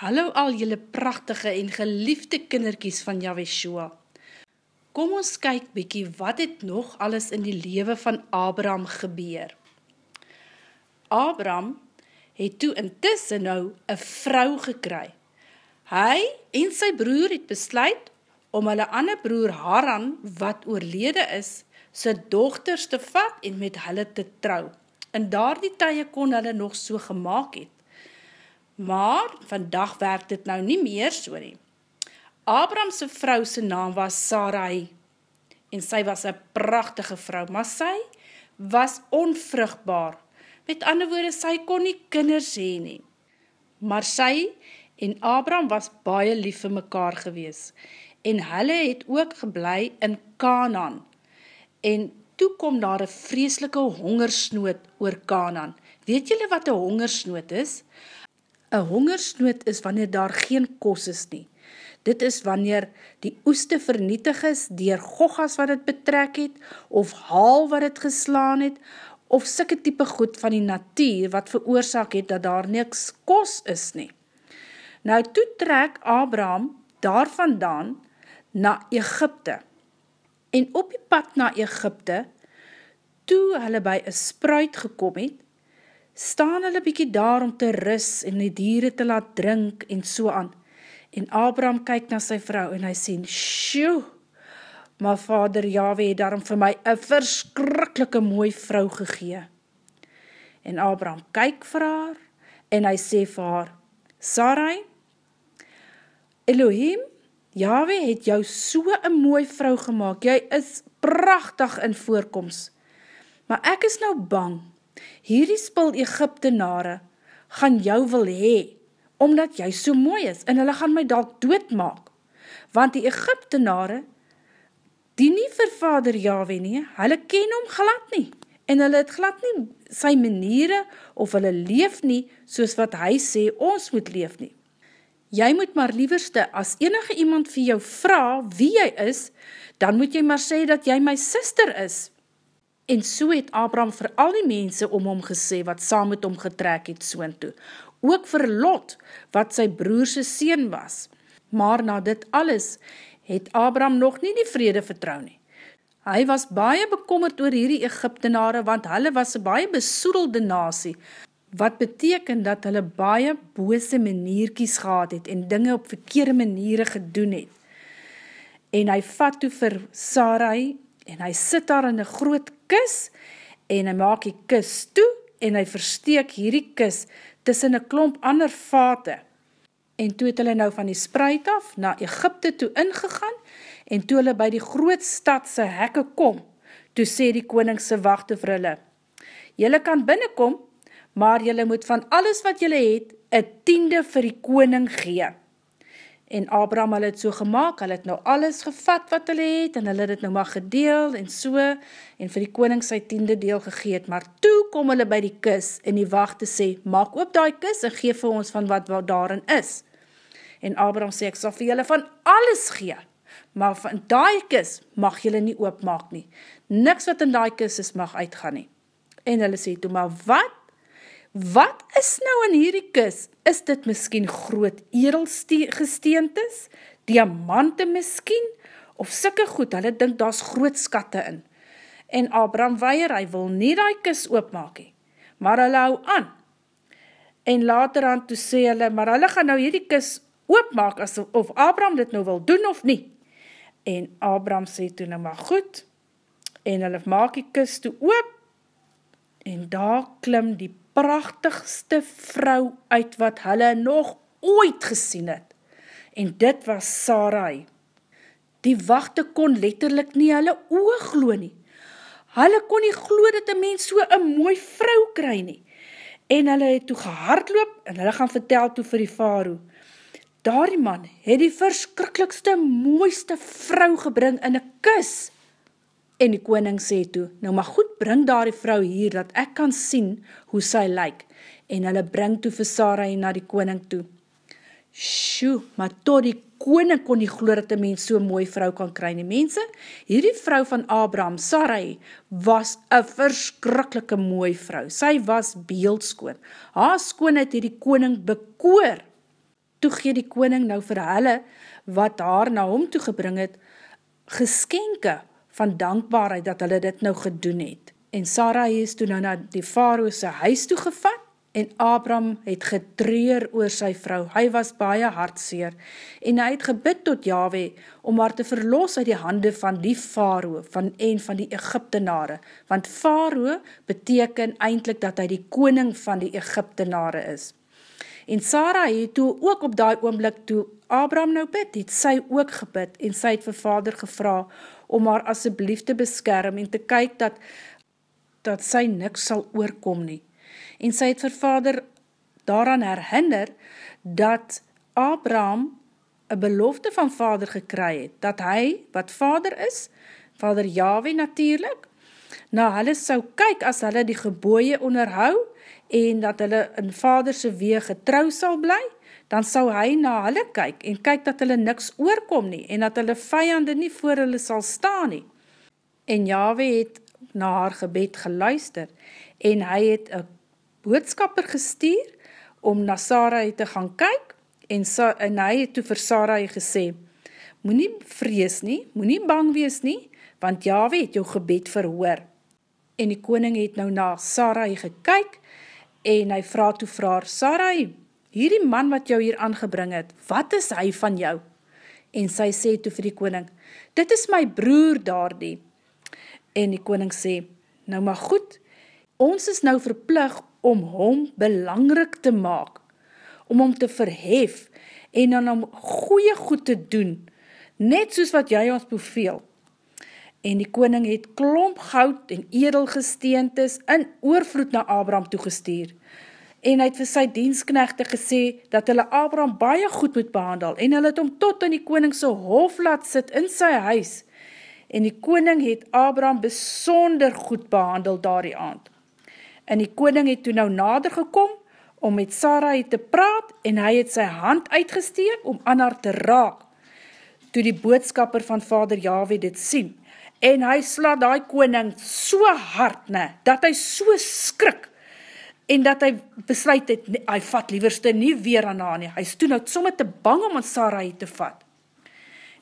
Hallo al jylle prachtige en geliefde kinderkies van Yahweh Kom ons kyk bykie wat het nog alles in die lewe van Abraham gebeur. Abraham het toe intussen nou een vrou gekry. Hy en sy broer het besluit om hulle ander broer Haran, wat oorlede is, sy dochters te vat en met hulle te trou. In daar die tye kon hulle nog so gemaakt het. Maar, vandag werk dit nou nie meer so nie. Abrahamse vrou sy naam was Sarai, en sy was een prachtige vrou, maar sy was onvrugbaar. Met ander woorde, sy kon nie kinders heen nie. Maar sy en Abraham was baie lief vir mekaar gewees, en hulle het ook geblei in Kanaan, en toe kom daar een vreselike hongersnoot oor Kanaan. Weet julle wat een hongersnoot is? Een hongersnood is wanneer daar geen kos is nie. Dit is wanneer die oeste vernietig is dier gogas wat het betrek het, of haal wat het geslaan het, of sikke type goed van die natuur wat veroorzaak het dat daar niks kos is nie. Nou toe trek Abraham daar vandaan na Egypte. En op die pad na Egypte, toe hulle by een spruit gekom het, staan hulle bykie daar om te ris en die dieren te laat drink en so aan. En Abraham kyk na sy vrou en hy sê, Sjoe, my vader Yahweh het daarom vir my een verskrikkelike mooi vrou gegee. En Abraham kyk vir haar en hy sê vir haar, Sarai, Elohim, Yahweh het jou so een mooi vrou gemaakt, jy is prachtig in voorkomst, maar ek is nou bang, hierdie spul Egyptenare gaan jou wil hee, omdat jy so mooi is, en hulle gaan my dalk doodmaak, want die Egyptenare, die nie vir vader Yahweh nie, hulle ken hom glad nie, en hulle het glad nie sy maniere, of hulle leef nie, soos wat hy sê, ons moet leef nie. Jy moet maar lieverste, as enige iemand vir jou vraag wie jy is, dan moet jy maar sê dat jy my sister is, En so het Abraham vir al die mense om hom gesê wat saam met hom getrek het soon toe. Ook vir Lot, wat sy broerse seen was. Maar na dit alles het Abraham nog nie die vrede vertrouw nie. Hy was baie bekommerd oor hierdie Egyptenare, want hulle was een baie besoedelde nasie, wat beteken dat hulle baie bose manierkies gehad het en dinge op verkeerde maniere gedoen het. En hy vat toe vir Sarai en hy sit daar in een groot kus en hy maak die kus toe en hy versteek hierdie kus tussen een klomp ander vate. En toe het hulle nou van die spruit af na Egypte toe ingegaan en toe hulle by die groot stadse hekke kom, toe sê die koningse wachte vir hulle, Julle kan binnenkom, maar julle moet van alles wat julle het, een tiende vir die koning gee en Abraham hulle het so gemaakt, hulle het nou alles gevat wat hulle het, en hulle het het nou maar gedeel, en so, en vir die koning sy tiende deel gegeet, maar toe kom hulle by die kus, en die wachte sê, maak op die kus, en geef vir ons van wat, wat daarin is. En Abraham sê, ek sal vir julle van alles gee, maar van die kus mag julle nie oopmaak nie. Niks wat in die kus is, mag uitgaan nie. En hulle sê toe, maar wat Wat is nou in hierdie kus? Is dit miskien groot edelgesteentes? Diamante miskien? Of sikke goed, hulle dink daar is groot skatte in. En Abraham weier, hy wil nie die kus oopmaak he. Maar hulle hou aan. En later aan toe sê hulle, maar hulle gaan nou hierdie kus oopmaak, as, of Abraham dit nou wil doen of nie. En Abraham sê toe nou maar goed, en hulle maak die kus toe oop, en daar klim die prachtigste vrou uit wat hulle nog ooit gesien het. En dit was Sarai. Die wachte kon letterlik nie hulle oog glo nie. Hulle kon nie glo dat een mens so een mooi vrou kry nie. En hulle het toe gehardloop en hulle gaan vertel toe vir die faro. Daar die man het die verskrikkelijkste mooiste vrou gebring in een kus. En die koning sê toe, nou maar goed, bring daar die vrou hier, dat ek kan sien hoe sy lyk. En hulle bring toe vir Sarai na die koning toe. Sjoe, maar tot die koning kon nie glo dat die mens so'n mooi vrou kan kry nie. Mense, hierdie vrou van Abraham, Sarai, was een verskrikkelike mooi vrou. Sy was beeldskoon. Haar skoonheid het die koning bekoor. toe gee die koning nou vir hulle, wat haar na hom toe gebring het, geskenke van dankbaarheid dat hulle dit nou gedoen het. En Sarai is toe nou na die faroese huis toe gevat, en Abram het getreur oor sy vrou. Hy was baie hartseer, en hy het gebid tot Yahweh, om haar te verlos uit die hande van die faro, van en van die Egyptenare, want faro beteken eindelijk dat hy die koning van die Egyptenare is. En Sarah het toe ook op die oomblik toe Abraham nou bid, het sy ook gebid en sy het vir vader gevra om haar asseblief te beskerm en te kyk dat, dat sy niks sal oorkom nie. En sy het vir vader daaraan herhinder dat Abraham een belofte van vader gekry het, dat hy, wat vader is, vader Yahweh natuurlijk, na hulle sou kyk as hulle die geboeie onderhou en dat hulle in vaderse wee getrou sal bly, dan sal hy na hulle kyk en kyk dat hulle niks oorkom nie en dat hulle vijande nie voor hulle sal staan nie. En Yahweh het na haar gebed geluister en hy het een boodskapper gestuur om na Sarai te gaan kyk en, Sa en hy het toe vir Sarai gesê, moet nie vrees nie, moet nie bang wees nie, want Yahweh het jou gebed verhoor. En die koning het nou na Sarai gekyk en hy vraag toe vraag, Sarai, hierdie man wat jou hier aangebring het, wat is hy van jou? En sy sê toe vir die koning, dit is my broer daardie. En die koning sê, nou maar goed, ons is nou verplig om hom belangrik te maak, om hom te verhef en dan om goeie goed te doen, net soos wat jy ons beveel. En die koning het klomp goud en edelgesteentes in oorvloed na Abraham toegestuur. En hy het vir sy diensknechte gesê dat hulle Abraham baie goed moet behandel en hulle het hom tot in die koningse hof laat sit in sy huis. En die koning het Abraham besonder goed behandel daar die aand. En die koning het toe nou nader gekom om met Sarai te praat en hy het sy hand uitgesteek om aan haar te raak. Toe die boodskapper van vader Yahweh dit sien, en hy sla die koning so hard, ne, dat hy so skrik, en dat hy besluit het, nie, hy vat lieverste nie weer aan haar nie, hy is toen nou somme te bang om aan Sarai te vat.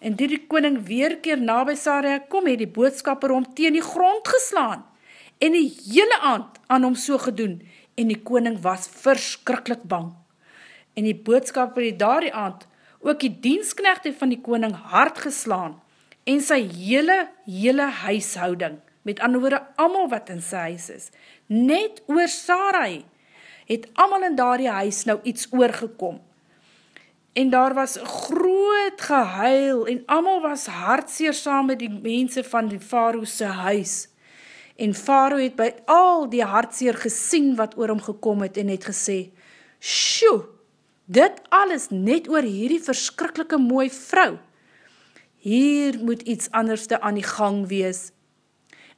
En die die koning weer keer na by Sarai kom, het die boodskapper om teen die grond geslaan, en die hele aand aan hom so gedoen, en die koning was verskrikkelijk bang. En die boodskapper het daar die aand, ook die diensknechte van die koning hard geslaan, en sy hele, hele huishouding, met ander woorde, amal wat in sy huis is, net oor Sarai, het amal in daar die huis nou iets oorgekom. En daar was groot gehuil, en amal was hartseer saam met die mense van die Faroese huis. En Faro het by al die hartseer gesien wat oor hom gekom het, en het gesê, Sjoe, dit alles net oor hierdie verskrikkelike mooi vrou, hier moet iets anderste aan die gang wees.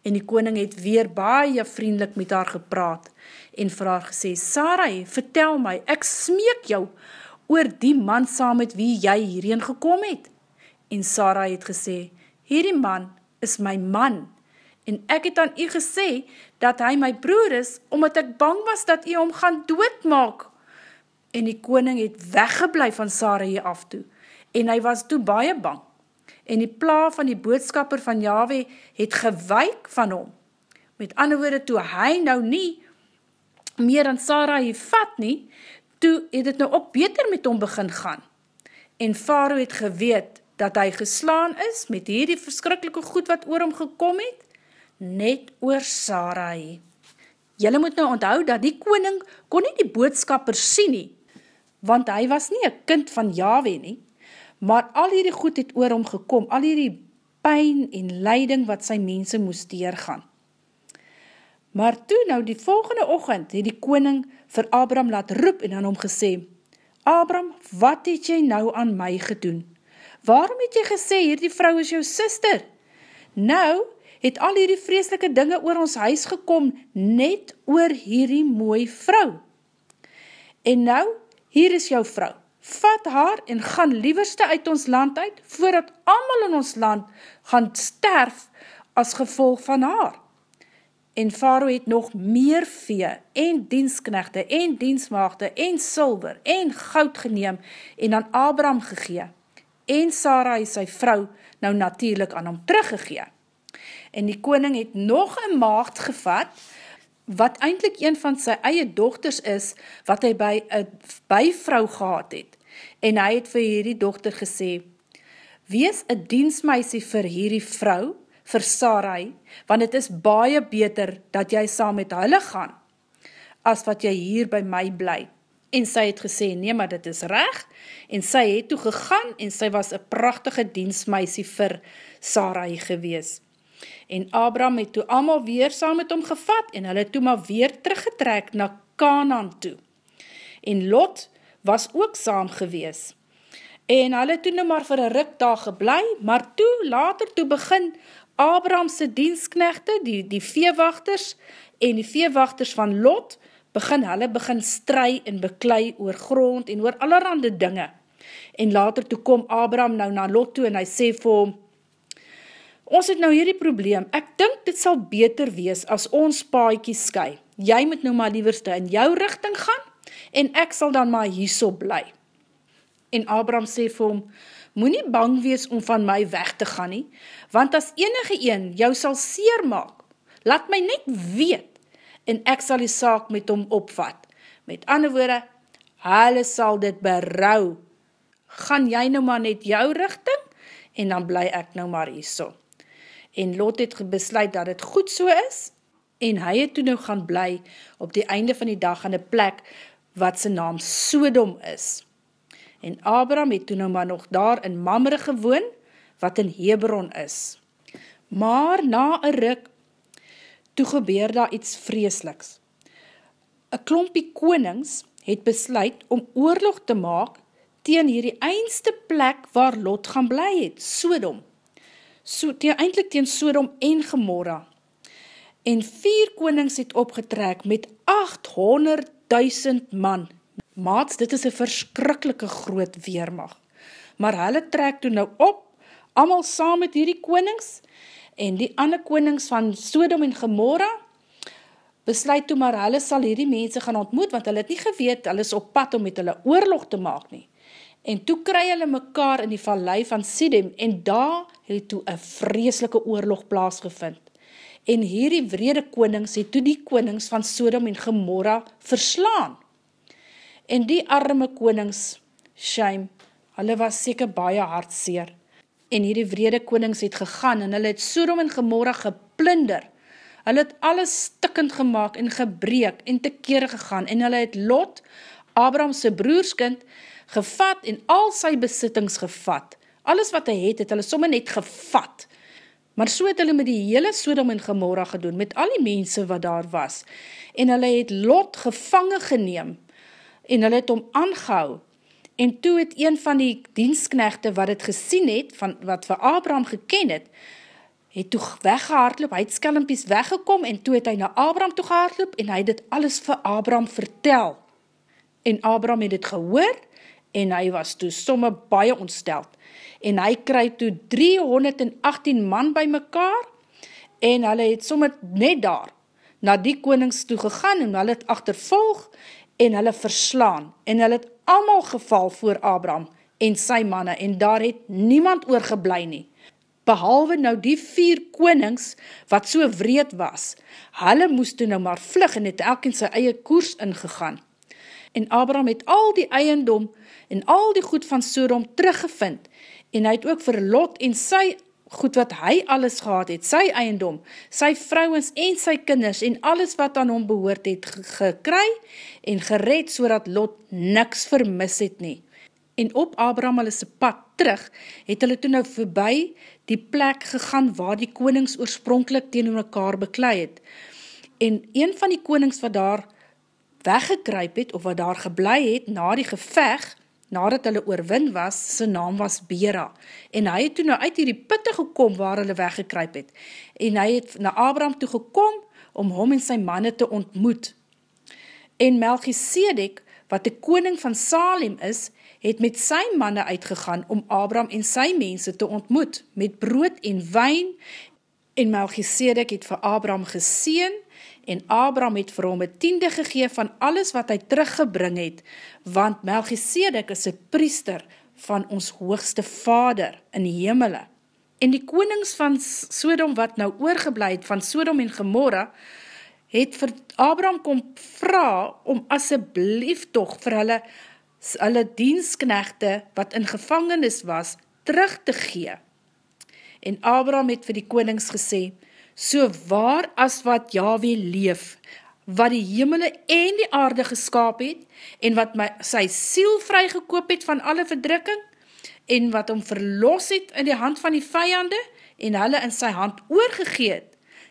En die koning het weer baie vriendelik met haar gepraat en vir haar gesê, Sarai, vertel my, ek smeek jou oor die man saam met wie jy hierheen gekom het. En Sarai het gesê, hierdie man is my man en ek het aan u gesê dat hy my broer is, omdat ek bang was dat u hom gaan doodmaak. En die koning het weggeblij van Sarai af toe en hy was toe baie bang en die pla van die boodskapper van Yahweh het gewyk van hom. Met ander woorde, toe hy nou nie meer aan Sarah hier vat nie, toe het het nou ook beter met hom begin gaan. En Faro het geweet dat hy geslaan is met hierdie verskrikkelike goed wat oor hom gekom het, net oor Sarah hier. Julle moet nou onthou dat die koning kon nie die boodskapper sien nie, want hy was nie een kind van Yahweh nie, maar al hierdie goed het oor hom gekom, al hierdie pijn en leiding wat sy mense moest deurgaan. Maar toe nou die volgende ochend het die koning vir Abram laat roep en aan hom gesê, Abram, wat het jy nou aan my gedoen? Waarom het jy gesê, hierdie vrou is jou sister? Nou het al hierdie vreselike dinge oor ons huis gekom, net oor hierdie mooi vrou. En nou, hier is jou vrou vat haar en gaan lieverste uit ons land uit, voordat allemaal in ons land gaan sterf as gevolg van haar. en Faroe het nog meer vee en diensknechte en diensmaagde en silver en goud geneem en aan Abraham gegee. En Sarai, sy vrou, nou natuurlijk aan hom teruggegee. En die koning het nog een maagd gevat, wat eindelijk een van sy eie dochters is, wat hy by een byvrou gehad het. En hy het vir hierdie dochter gesê, Wees een diensmeisie vir hierdie vrou, vir Sarai, want het is baie beter dat jy saam met hulle gaan, as wat jy hier by my bly. En sy het gesê, nee, maar dit is reg, en sy het toe gegaan, en sy was een prachtige diensmeisie vir Sarai gewees. En Abraham het toe allemaal weer saam met hom gevat, en hulle toe maar weer teruggetrek na Canaan toe. En Lot was ook saam gewees. En hulle toe nou maar vir een ruk daar geblei, maar toe, later toe begin Abrahamse diensknechte, die, die veewachters en die veewachters van Lot, begin hulle begin stry en beklei oor grond en oor allerhande dinge. En later toe kom Abraham nou na Lot toe en hy sê vir hom, ons het nou hierdie probleem, ek dink dit sal beter wees as ons paaikie sky. Jy moet nou maar lieverste in jou richting gaan en ek sal dan maar hierso bly. En Abraham sê vir hom, moet bang wees om van my weg te gaan nie, want as enige een jou sal seer maak, laat my net weet, en ek sal die saak met hom opvat. Met ander woorde, hulle sal dit berou. Gaan jy nou maar net jou richting, en dan bly ek nou maar hier so. En Lot het besluit dat het goed so is, en hy het toe nou gaan bly op die einde van die dag aan die plek wat sy naam Sodom is en Abraham het toen nou maar nog daar in Mamre gewoon, wat in Hebron is. Maar na een ruk, toe gebeur daar iets vreesliks. Een klompie konings het besluit om oorlog te maak teen hierdie eindste plek waar Lot gaan bly het, Sodom. So, teen, eindelijk teen Sodom en Gemorra. En vier konings het opgetrek met 800.000 man Maats, dit is een verskrikkelike groot weermacht. Maar hulle trek toe nou op, amal saam met hierdie konings, en die ander konings van Sodom en Gomorra, besluit toe maar hulle sal hierdie mense gaan ontmoet, want hulle het nie geweet, hulle is op pad om met hulle oorlog te maak nie. En toe kry hulle mekaar in die vallei van Sidem, en daar het toe een vreeslike oorlog plaasgevind. En hierdie vrede konings het toe die konings van Sodom en Gomorra verslaan. En die arme konings, shame, hulle was seker baie hartseer. En hierdie vrede konings het gegaan en hulle het Sodom en Gomorra geplinder. Hulle het alles stikkend gemaakt en gebreek en tekeer gegaan en hulle het Lot, Abrahamse broerskind, gevat en al sy besittings gevat. Alles wat hy het, het hulle somme net gevat. Maar so het hulle met die hele Sodom en Gomorra gedoen, met al die mense wat daar was. En hulle het Lot gevangen geneem, en hulle het om aangehou, en toe het een van die dienstknechte wat het gesien het, van, wat vir Abraham geken het, het toe weggehaardloop, hy het skelmpies weggekom, en toe het hy na Abraham toe gehaardloop, en hy het dit alles vir Abraham vertel. En Abraham het het gehoor, en hy was toe somme baie ontsteld, en hy kry toe 318 man by mekaar, en hulle het somme net daar, na die konings toe gegaan, en hulle het achtervolg, en hulle verslaan, en hulle het allemaal geval voor Abraham en sy manne, en daar het niemand oorgeblij nie. Behalwe nou die vier konings, wat so wreed was, hulle moest toe nou maar vlug en het elk in sy eie koers ingegaan. En Abraham het al die eiendom en al die goed van Sodom teruggevind, en hy het ook vir Lot en sy goed wat hy alles gehad het, sy eiendom, sy vrouwens en sy kinders en alles wat aan hom behoort het gekry en gered so dat Lot niks vermis het nie. En op Abraham hulle se pad terug, het hulle toe nou voorbij die plek gegaan waar die konings oorspronkelijk tegen mekaar beklei het. En een van die konings wat daar weggekryp het, of wat daar geblei het, na die geveg, nadat hulle oorwin was, sy naam was Bera, en hy het toe nou uit hierdie pitte gekom waar hulle weggekryp het, en hy het na Abraham toe gekom om hom en sy manne te ontmoet. En Melchisedek, wat die koning van Salem is, het met sy manne uitgegaan om Abraham en sy mense te ontmoet, met brood en wijn, en Melchisedek het vir Abraham geseen, en Abraham het vir hom een tiende gegee van alles wat hy teruggebring het, want Melchizedek is een priester van ons hoogste vader in die hemele. En die konings van Sodom wat nou oorgebleid van Sodom en Gomorra, het vir Abraham kom vraag om asseblief toch vir hulle, hulle diensknechte wat in gevangenis was, terug te gee. En Abraham het vir die konings gesê, so waar as wat Yahweh leef, wat die hemele en die aarde geskaap het, en wat my, sy siel vrygekoop het van alle verdrukking, en wat hom verlos het in die hand van die vijande, en hulle in sy hand oorgegeet,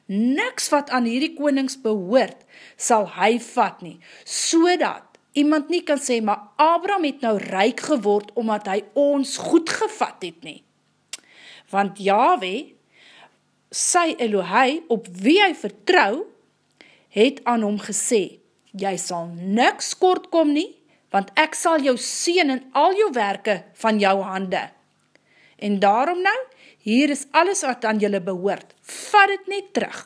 niks wat aan hierdie konings behoort, sal hy vat nie, so dat iemand nie kan sê, maar Abraham het nou rijk geword, omdat hy ons goed gevat het nie. Want Yahweh, sy Elohei, op wie hy vertrouw, het aan hom gesê, jy sal niks kort kom nie, want ek sal jou sien in al jou werke van jou hande. En daarom nou, hier is alles wat aan julle behoort, vat het net terug.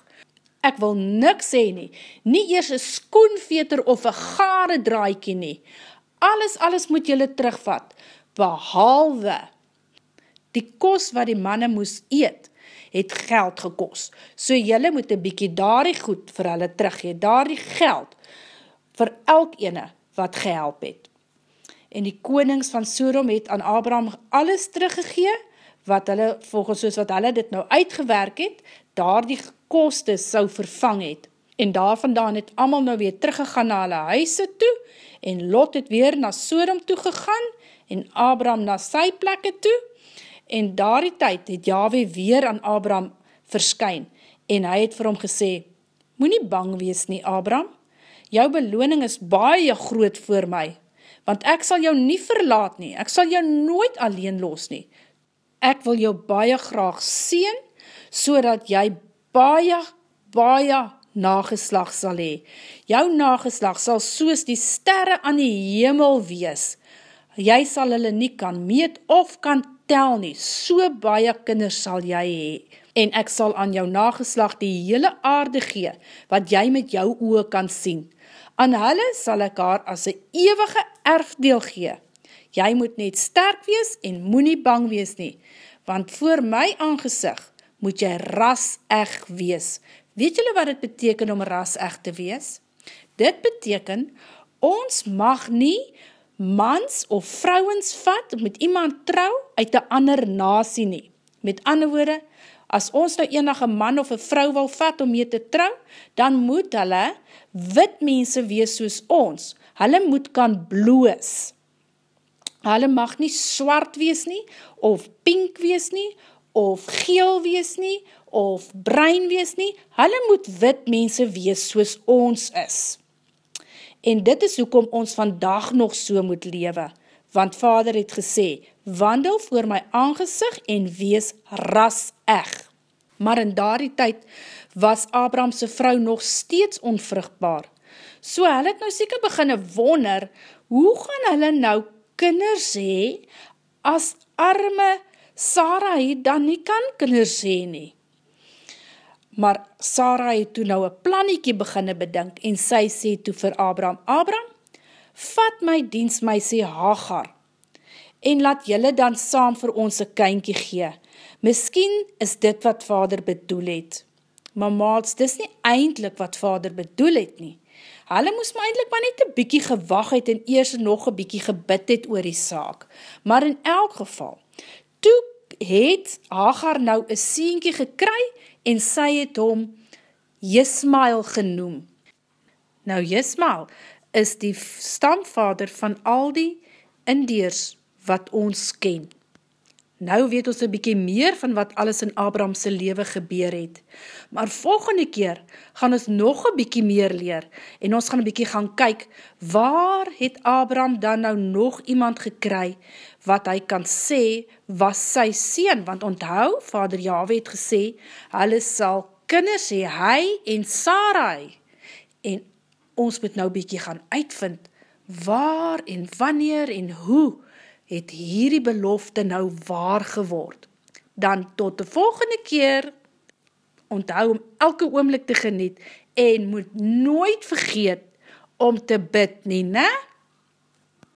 Ek wil niks sê nie, nie eers een skoenveter of een gare draaikie nie. Alles, alles moet julle terugvat, behalwe die kos wat die manne moes eet, het geld gekos. So jylle moet een bykie daarie goed vir hulle teruggeet, daarie geld vir elk ene wat gehelp het. En die konings van Sodom het aan Abraham alles teruggegee, wat hulle, volgens soos wat hulle dit nou uitgewerk het, daar die koste sou vervang het. En daar vandaan het allemaal nou weer teruggegaan na hulle huise toe, en Lot het weer na Sodom toe gegaan, en Abraham na sy plekke toe, En daar die tyd het Yahweh weer aan Abraham verskyn en hy het vir hom gesê, Moe bang wees nie, Abraham, jou beloning is baie groot voor my, want ek sal jou nie verlaat nie, ek sal jou nooit alleen los nie. Ek wil jou baie graag sien, so dat jy baie, baie nageslag sal hee. Jou nageslag sal soos die sterre aan die hemel wees. Jy sal hulle nie kan meet of kan tel nie, so baie kinders sal jy hee, en ek sal aan jou nageslag die hele aarde gee, wat jy met jou oe kan sien. Aan hulle sal ek haar as een ewige erfdeel gee. Jy moet net sterk wees en moet nie bang wees nie, want voor my aangezig moet jy ras eg wees. Weet julle wat het beteken om ras eg te wees? Dit beteken, ons mag nie mans of vrouwens vat, met iemand trouw, uit een ander nasie nie. Met ander woorde, as ons nou enige man of een vrou wil vat om mee te trouw, dan moet hulle wit mense wees soos ons. Hulle moet kan bloos. Hulle mag nie swart wees nie, of pink wees nie, of geel wees nie, of bruin wees nie. Hulle moet wit mense wees soos ons is. En dit is hoekom ons vandag nog so moet lewe, want vader het gesê, wandel voor my aangezig en wees ras eg. Maar in daardie tyd was Abrahamse vrou nog steeds onvruchtbaar. So hy het nou seker beginne wonder, hoe gaan hulle nou kinders hee, as arme Sarah dan nie kan kinders hee nie? Maar Sarah het toe nou een planiekie beginne bedink en sy sê toe vir Abraham, Abraham, vat my diens my sê Hagar en laat jylle dan saam vir ons een kynkie gee. Miskien is dit wat vader bedoel het. Maar maats, dis nie eindelijk wat vader bedoel het nie. Hulle moes my eindelijk maar net een bykie gewag het en eers nog een bykie gebid het oor die saak. Maar in elk geval, toe het Hagar nou een sienkie gekry en sy het hom Jismael genoem. Nou Jismael is die stamvader van al die Indiers wat ons ken. Nou weet ons een bykie meer van wat alles in Abrahamse leven gebeur het. Maar volgende keer gaan ons nog een bykie meer leer en ons gaan een bykie gaan kyk waar het Abraham dan nou nog iemand gekry wat hy kan sê was sy sien. Want onthou, vader Yahweh het gesê, hulle sal kinders hee, hy en Sarai. En ons moet nou bykie gaan uitvind waar en wanneer en hoe het hierdie belofte nou waar geword. Dan tot die volgende keer, onthou om elke oomlik te geniet en moet nooit vergeet om te bid nie, ne?